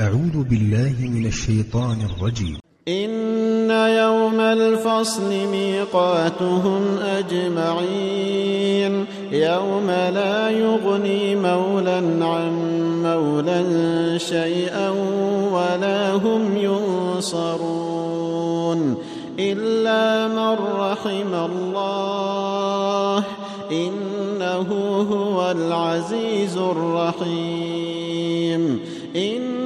أعوذ بالله من الشيطان الرجيم. إن يوم الفصل ميقاتهم أجمعين. يوم لا يغني مولا عن مولا شيئا ولا هم ينصرون. إلا من رحم الله. إنه هو العزيز الرحيم. إن